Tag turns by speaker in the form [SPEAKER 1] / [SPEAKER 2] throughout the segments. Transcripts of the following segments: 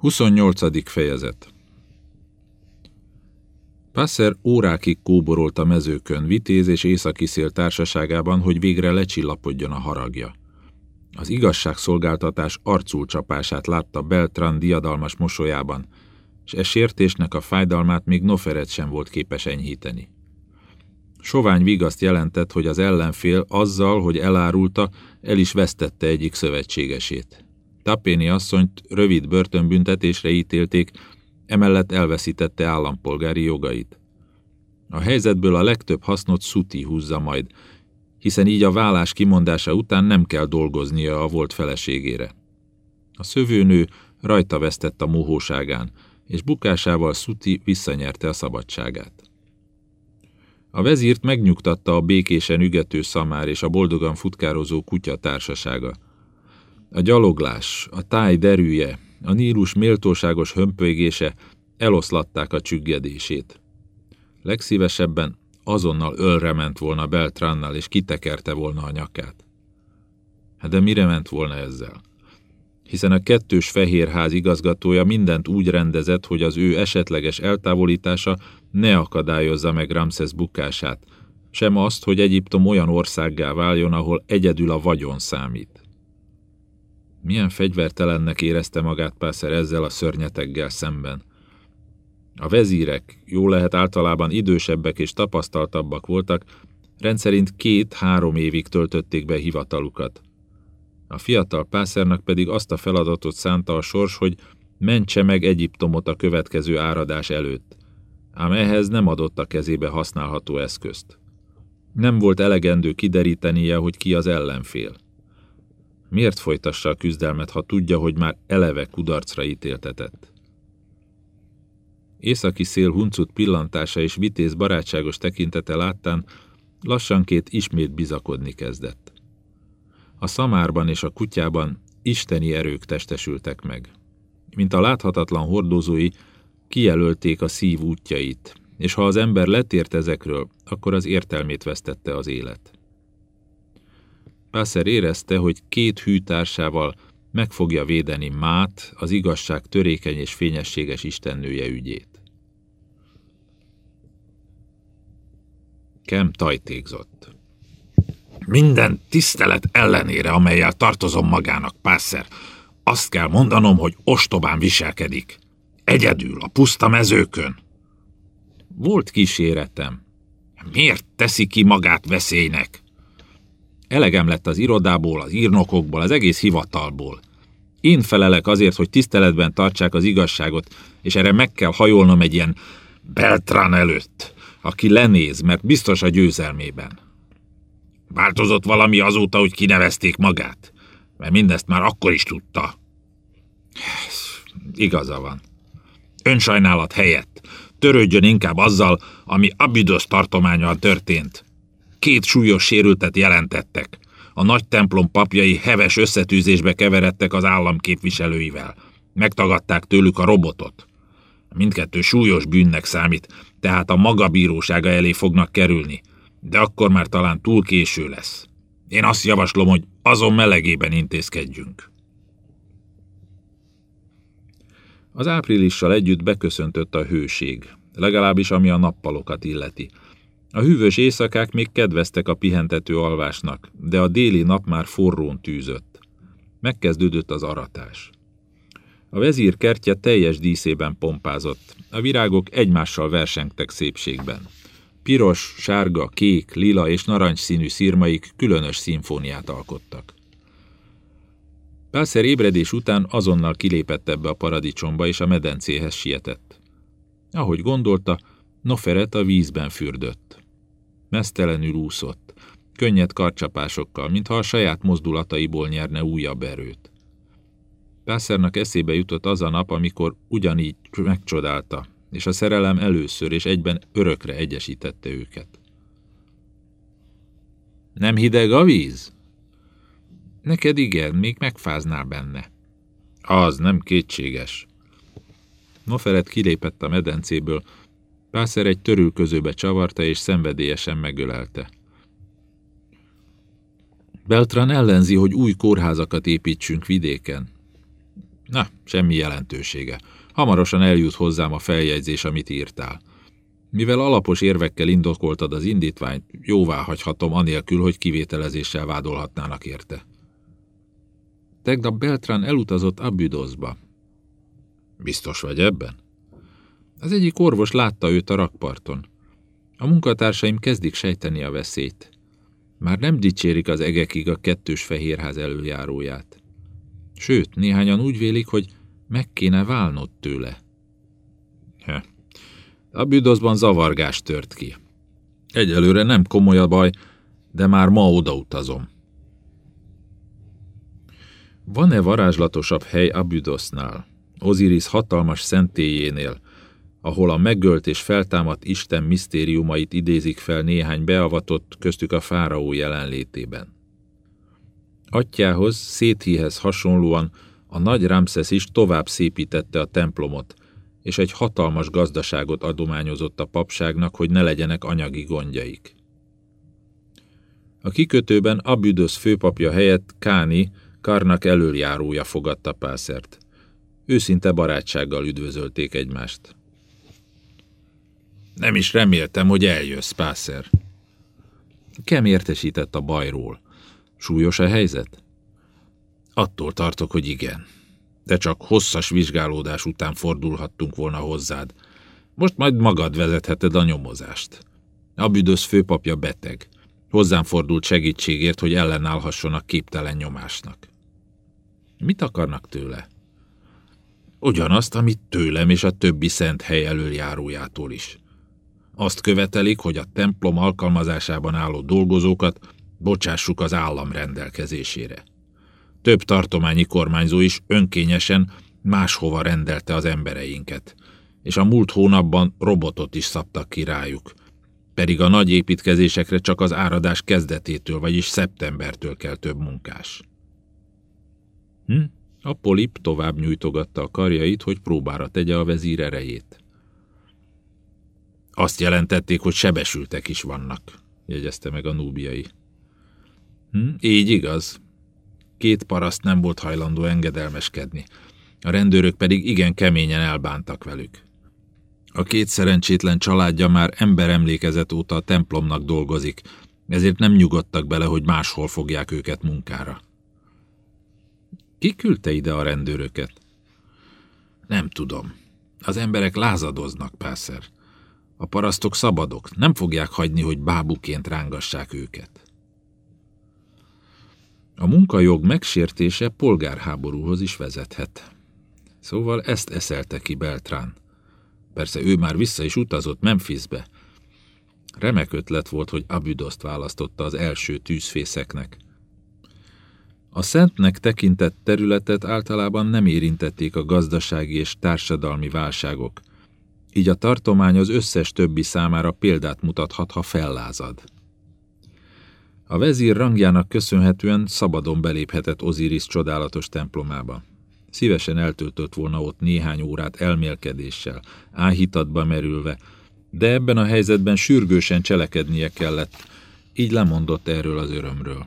[SPEAKER 1] 28. fejezet Passer órákig kóborolt a mezőkön, vitéz és északi szél társaságában, hogy végre lecsillapodjon a haragja. Az igazságszolgáltatás arculcsapását látta Beltran diadalmas mosolyában, és e sértésnek a fájdalmát még Noferet sem volt képes enyhíteni. Sovány vigaszt jelentett, hogy az ellenfél azzal, hogy elárulta, el is vesztette egyik szövetségesét. Tapéni asszonyt rövid börtönbüntetésre ítélték, emellett elveszítette állampolgári jogait. A helyzetből a legtöbb hasznot Szuti húzza majd, hiszen így a vállás kimondása után nem kell dolgoznia a volt feleségére. A szövőnő rajta vesztett a mohóságán, és bukásával Szuti visszanyerte a szabadságát. A vezírt megnyugtatta a békésen ügető szamár és a boldogan futkározó kutya társasága. A gyaloglás, a táj derűje, a Nílus méltóságos hömpölygése eloszlatták a csüggedését. Legszívesebben azonnal ölre ment volna Beltrannal, és kitekerte volna a nyakát. Hát de mire ment volna ezzel? Hiszen a kettős fehérház igazgatója mindent úgy rendezett, hogy az ő esetleges eltávolítása ne akadályozza meg Ramszesz bukását, sem azt, hogy Egyiptom olyan országgá váljon, ahol egyedül a vagyon számít. Milyen fegyvertelennek érezte magát Pászer ezzel a szörnyeteggel szemben. A vezírek, jó lehet általában idősebbek és tapasztaltabbak voltak, rendszerint két-három évig töltötték be hivatalukat. A fiatal Pászernak pedig azt a feladatot szánta a sors, hogy mentse meg Egyiptomot a következő áradás előtt, ám ehhez nem adott a kezébe használható eszközt. Nem volt elegendő kiderítenie, hogy ki az ellenfél. Miért folytassa a küzdelmet, ha tudja, hogy már eleve kudarcra ítéltetett? Északi szél huncut pillantása és vitéz barátságos tekintete láttán lassanként ismét bizakodni kezdett. A szamárban és a kutyában isteni erők testesültek meg. Mint a láthatatlan hordozói, kijelölték a szív útjait, és ha az ember letért ezekről, akkor az értelmét vesztette az élet. Pászer érezte, hogy két hűtársával meg fogja védeni Mát, az igazság törékeny és fényességes istennője ügyét. Kem tajtékzott. Minden tisztelet ellenére, amelyel tartozom magának, Pászer, azt kell mondanom, hogy ostobán viselkedik. Egyedül, a puszta mezőkön. Volt kíséretem. Miért teszi ki magát veszélynek? Elegem lett az irodából, az írnokokból, az egész hivatalból. Én felelek azért, hogy tiszteletben tartsák az igazságot, és erre meg kell hajolnom egy ilyen Beltrán előtt, aki lenéz, mert biztos a győzelmében. Változott valami azóta, hogy kinevezték magát? Mert mindezt már akkor is tudta. Igaza van. Önsajnálat helyett törődjön inkább azzal, ami Abidos tartományal történt. Két súlyos sérültet jelentettek. A nagy templom papjai heves összetűzésbe keveredtek az állam képviselőivel. Megtagadták tőlük a robotot. Mindkettő súlyos bűnnek számít, tehát a maga bírósága elé fognak kerülni. De akkor már talán túl késő lesz. Én azt javaslom, hogy azon melegében intézkedjünk. Az áprilissal együtt beköszöntött a hőség, legalábbis ami a nappalokat illeti. A hűvös éjszakák még kedveztek a pihentető alvásnak, de a déli nap már forrón tűzött. Megkezdődött az aratás. A vezír kertje teljes díszében pompázott. A virágok egymással versengtek szépségben. Piros, sárga, kék, lila és narancsszínű szírmaik különös szimfóniát alkottak. Pászer ébredés után azonnal kilépett ebbe a paradicsomba, és a medencéhez sietett. Ahogy gondolta, Noferet a vízben fürdött. Mesztelenül úszott, könnyed karcsapásokkal, mintha a saját mozdulataiból nyerne újabb erőt. Pászernak eszébe jutott az a nap, amikor ugyanígy megcsodálta, és a szerelem először és egyben örökre egyesítette őket. Nem hideg a víz? Neked igen, még megfáznál benne. Az nem kétséges. Noferet kilépett a medencéből, Pászer egy törülközőbe csavarta és szenvedélyesen megölelte. Beltran ellenzi, hogy új kórházakat építsünk vidéken. Na, semmi jelentősége. Hamarosan eljut hozzám a feljegyzés, amit írtál. Mivel alapos érvekkel indokoltad az indítványt, jóvá hagyhatom anélkül, hogy kivételezéssel vádolhatnának érte. Tegnap Beltrán elutazott Abüdozba. Biztos vagy ebben? Az egyik orvos látta őt a rakparton. A munkatársaim kezdik sejteni a veszélyt. Már nem dicsérik az egekig a kettős fehérház előjáróját. Sőt, néhányan úgy vélik, hogy meg kéne válnod tőle. He. A büdozban zavargás tört ki. Egyelőre nem komoly a baj, de már ma odautazom. Van-e varázslatosabb hely Abüdosznál, Osiris hatalmas szentélyénél, ahol a megölt és feltámadt Isten misztériumait idézik fel néhány beavatott, köztük a fáraó jelenlétében. Atyához, Széthihez hasonlóan a nagy Ramszesz is tovább szépítette a templomot, és egy hatalmas gazdaságot adományozott a papságnak, hogy ne legyenek anyagi gondjaik. A kikötőben Abüdös főpapja helyett Káni, Karnak elöljárója fogadta Pászert. Őszinte barátsággal üdvözölték egymást. Nem is reméltem, hogy eljössz, Pászer. Kem értesített a bajról. Súlyos a helyzet? Attól tartok, hogy igen. De csak hosszas vizsgálódás után fordulhattunk volna hozzád. Most majd magad vezetheted a nyomozást. Abüdös főpapja beteg. Hozzám fordult segítségért, hogy ellenállhasson a képtelen nyomásnak. Mit akarnak tőle? Ugyanazt, amit tőlem és a többi szent hely előjárójától is. Azt követelik, hogy a templom alkalmazásában álló dolgozókat bocsássuk az állam rendelkezésére. Több tartományi kormányzó is önkényesen máshova rendelte az embereinket, és a múlt hónapban robotot is szabtak ki rájuk, pedig a nagy építkezésekre csak az áradás kezdetétől, vagyis szeptembertől kell több munkás. Hm? A polip tovább nyújtogatta a karjait, hogy próbára tegye a vezír erejét. Azt jelentették, hogy sebesültek is vannak, jegyezte meg a núbiai. Hm, így igaz. Két paraszt nem volt hajlandó engedelmeskedni. A rendőrök pedig igen keményen elbántak velük. A két szerencsétlen családja már emberemlékezet óta a templomnak dolgozik, ezért nem nyugodtak bele, hogy máshol fogják őket munkára. Ki küldte ide a rendőröket? Nem tudom. Az emberek lázadoznak, Pászer. A parasztok szabadok, nem fogják hagyni, hogy bábuként rángassák őket. A munkajog megsértése polgárháborúhoz is vezethet. Szóval ezt eszelte ki Beltrán. Persze ő már vissza is utazott Memphisbe. Remek ötlet volt, hogy Abüdoszt választotta az első tűzfészeknek. A szentnek tekintett területet általában nem érintették a gazdasági és társadalmi válságok, így a tartomány az összes többi számára példát mutathat, ha fellázad. A vezír rangjának köszönhetően szabadon beléphetett Oziris csodálatos templomába. Szívesen eltöltött volna ott néhány órát elmélkedéssel, áhítatba merülve, de ebben a helyzetben sürgősen cselekednie kellett, így lemondott erről az örömről.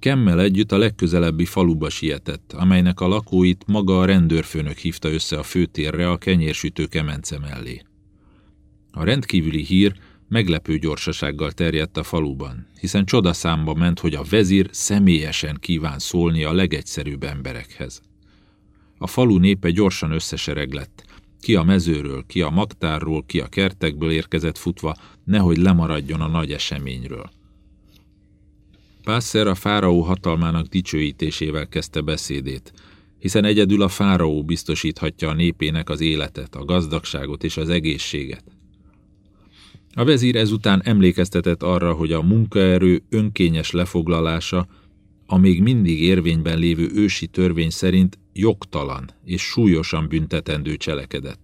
[SPEAKER 1] Kemmel együtt a legközelebbi faluba sietett, amelynek a lakóit maga a rendőrfőnök hívta össze a főtérre a kenyérsütő kemence mellé. A rendkívüli hír meglepő gyorsasággal terjedt a faluban, hiszen csodaszámba ment, hogy a vezír személyesen kíván szólni a legegyszerűbb emberekhez. A falu népe gyorsan összesereglett, ki a mezőről, ki a magtárról, ki a kertekből érkezett futva, nehogy lemaradjon a nagy eseményről. Pászer a fáraó hatalmának dicsőítésével kezdte beszédét, hiszen egyedül a fáraó biztosíthatja a népének az életet, a gazdagságot és az egészséget. A vezír ezután emlékeztetett arra, hogy a munkaerő önkényes lefoglalása a még mindig érvényben lévő ősi törvény szerint jogtalan és súlyosan büntetendő cselekedet.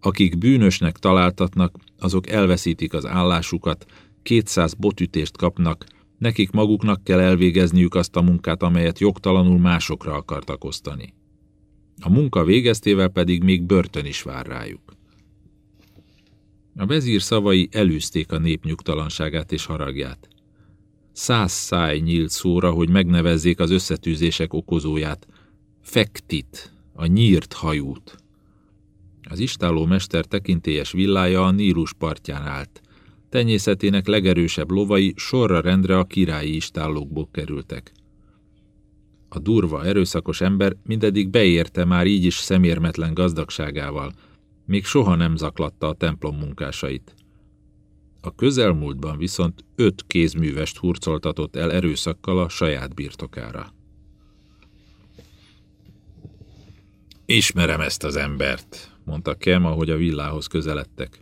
[SPEAKER 1] Akik bűnösnek találtatnak, azok elveszítik az állásukat, 200 botütést kapnak, Nekik maguknak kell elvégezniük azt a munkát, amelyet jogtalanul másokra akartak osztani. A munka végeztével pedig még börtön is vár rájuk. A vezír szavai elűzték a nép nyugtalanságát és haragját. Száz száj nyílt szóra, hogy megnevezzék az összetűzések okozóját, Fektit, a nyírt hajút. Az istáló mester tekintélyes villája a Nílus partján állt. Tenyészetének legerősebb lovai sorra rendre a királyi istállókból kerültek. A durva, erőszakos ember mindedig beérte már így is szemérmetlen gazdagságával, még soha nem zaklatta a templom munkásait. A közelmúltban viszont öt kézművest hurcoltatott el erőszakkal a saját birtokára. Ismerem ezt az embert, mondta Kem, ahogy a villához közeledtek.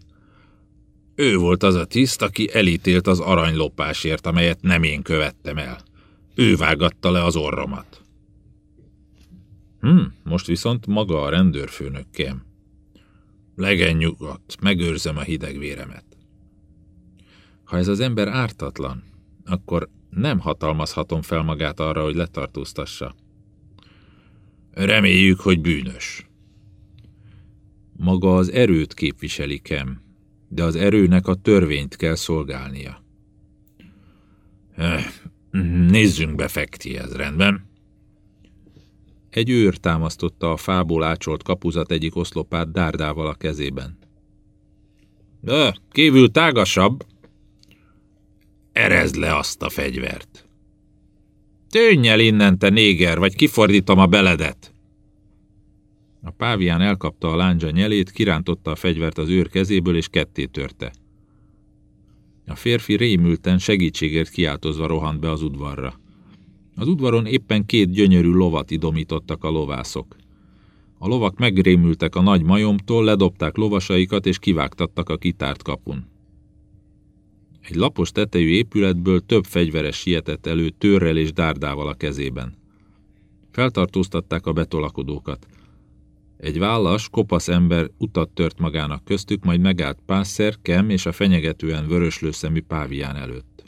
[SPEAKER 1] Ő volt az a tiszt, aki elítélt az aranylopásért, amelyet nem én követtem el. Ő vágatta le az orromat. Hm, most viszont maga a rendőrfőnök Kem. Legen nyugodt, megőrzem a hideg véremet. Ha ez az ember ártatlan, akkor nem hatalmazhatom fel magát arra, hogy letartóztassa. Reméljük, hogy bűnös. Maga az erőt képviseli Kem, de az erőnek a törvényt kell szolgálnia. Nézzünk be, Fekti, ez rendben. Egy őr támasztotta a fából ácsolt kapuzat egyik oszlopát dárdával a kezében. De, kívül tágasabb. Erezd le azt a fegyvert. Tűnj innen, te néger, vagy kifordítom a beledet. A pávián elkapta a lándzsa nyelét, kirántotta a fegyvert az őr kezéből, és ketté törte. A férfi rémülten segítségért kiáltozva rohant be az udvarra. Az udvaron éppen két gyönyörű lovat idomítottak a lovászok. A lovak megrémültek a nagy majomtól, ledobták lovasaikat és kivágtattak a kitárt kapun. Egy lapos tetejű épületből több fegyveres sietett elő törrel és dárdával a kezében. Feltartóztatták a betolakodókat. Egy vállas, kopasz ember utat tört magának köztük, majd megállt Pászer, Kem és a fenyegetően vöröslő szemű pávián előtt.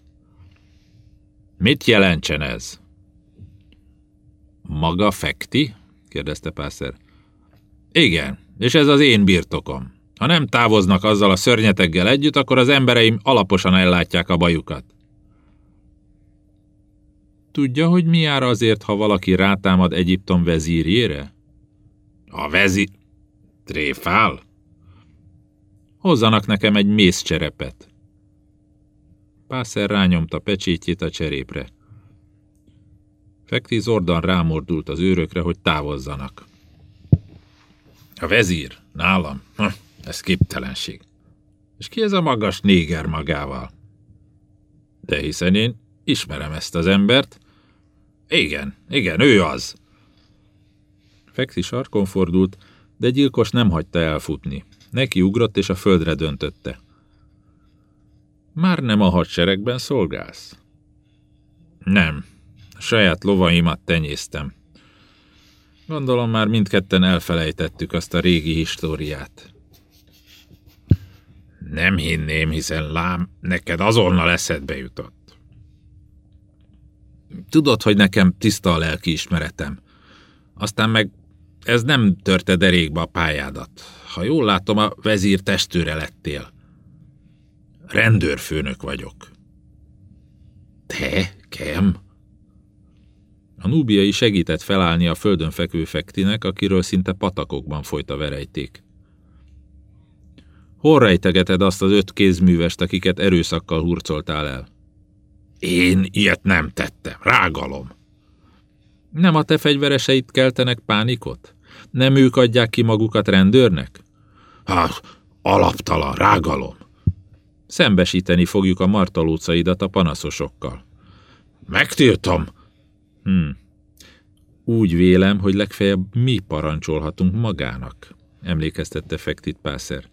[SPEAKER 1] Mit jelentsen ez? Maga fekti? kérdezte Pászer. Igen, és ez az én birtokom. Ha nem távoznak azzal a szörnyeteggel együtt, akkor az embereim alaposan ellátják a bajukat. Tudja, hogy mi jár azért, ha valaki rátámad Egyiptom vezírjére? A vezi... Tréfál? Hozzanak nekem egy mészcserepet. Pászer rányomta pecsétjét a cserépre. Fekti zordan rámordult az őrökre, hogy távozzanak. A vezír, nálam. Hm, ez képtelenség. És ki ez a magas néger magával? De hiszen én ismerem ezt az embert. Igen, igen, ő az. Fexi sarkon fordult, de gyilkos nem hagyta elfutni. Neki ugrott és a földre döntötte. Már nem a hadseregben szolgálsz? Nem. Saját lovaimat tenyésztem. Gondolom már mindketten elfelejtettük azt a régi históriát. Nem hinném, hiszen lám, neked azonnal eszedbe jutott. Tudod, hogy nekem tiszta a lelki ismeretem. Aztán meg ez nem törte derékba a pályádat. Ha jól látom, a vezír testőre lettél. Rendőrfőnök vagyok. Te, Kem? A núbiai segített felállni a földön fekvő fektinek, akiről szinte patakokban folyt a verejték. Hol rejtegeted azt az öt kézművest, akiket erőszakkal hurcoltál el? Én ilyet nem tettem. Rágalom. Nem a te fegyvereseit keltenek pánikot? Nem ők adják ki magukat rendőrnek? Hát, alaptalan, rágalom. Szembesíteni fogjuk a martalócaidat a panaszosokkal. Megtiltom. Hm. Úgy vélem, hogy legfeljebb mi parancsolhatunk magának, emlékeztette Fektit Pászer.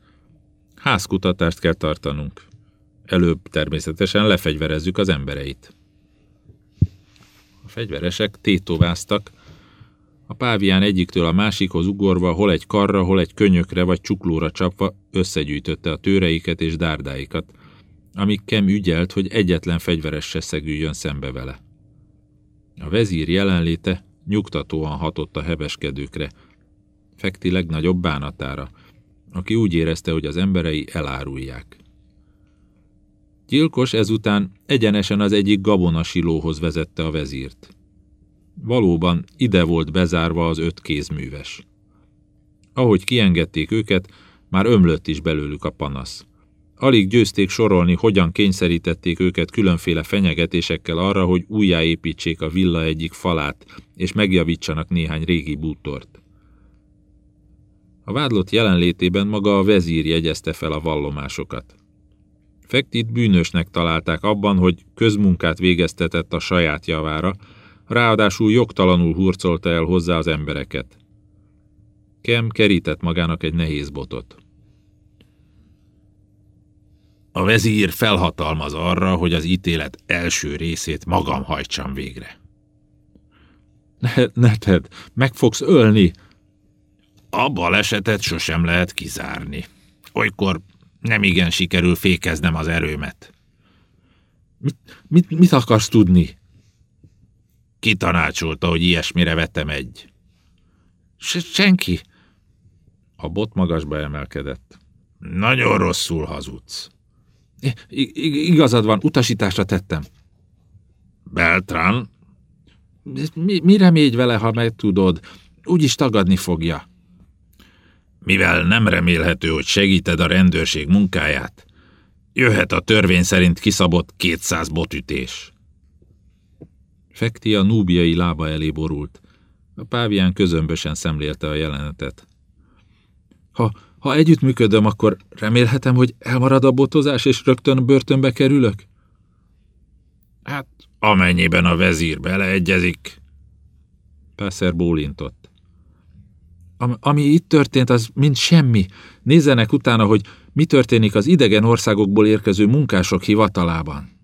[SPEAKER 1] Házkutatást kell tartanunk. Előbb természetesen lefegyverezzük az embereit. Fegyveresek tétováztak, a pávián egyiktől a másikhoz ugorva, hol egy karra, hol egy könyökre vagy csuklóra csapva összegyűjtötte a tőreiket és dárdáikat, amíg Kem ügyelt, hogy egyetlen fegyveres se szegüljön szembe vele. A vezír jelenléte nyugtatóan hatott a hebeskedőkre, Fekti legnagyobb bánatára, aki úgy érezte, hogy az emberei elárulják. Gyilkos ezután egyenesen az egyik gabonasilóhoz vezette a vezírt. Valóban ide volt bezárva az öt kézműves. Ahogy kiengedték őket, már ömlött is belőlük a panasz. Alig győzték sorolni, hogyan kényszerítették őket különféle fenyegetésekkel arra, hogy újjáépítsék a villa egyik falát, és megjavítsanak néhány régi bútort. A vádlott jelenlétében maga a vezír jegyezte fel a vallomásokat. Fektit bűnösnek találták abban, hogy közmunkát végeztetett a saját javára, ráadásul jogtalanul hurcolta el hozzá az embereket. Kem kerített magának egy nehéz botot. A vezír felhatalmaz arra, hogy az ítélet első részét magam hajtsam végre. Ne, ne tedd, meg fogsz ölni! A balesetet sosem lehet kizárni. Olykor nem igen sikerül fékeznem az erőmet. Mit, mit, mit akarsz tudni? Ki tanácsolta, hogy ilyesmire vetem egy? Se, senki. A bot magasba emelkedett. Nagyon rosszul hazudsz. I igazad van, utasításra tettem. Beltran? Mi, mire mégy vele, ha megtudod? Úgyis tagadni fogja. Mivel nem remélhető, hogy segíted a rendőrség munkáját, jöhet a törvény szerint kiszabott 200 botütés. Fekti a núbiai lába elé borult. A pávián közömbösen szemlélte a jelenetet. Ha, ha együttműködöm, akkor remélhetem, hogy elmarad a botozás, és rögtön börtönbe kerülök? Hát, amennyiben a vezír beleegyezik. Pászer bólintott. Am, ami itt történt, az mind semmi. Nézzenek utána, hogy mi történik az idegen országokból érkező munkások hivatalában.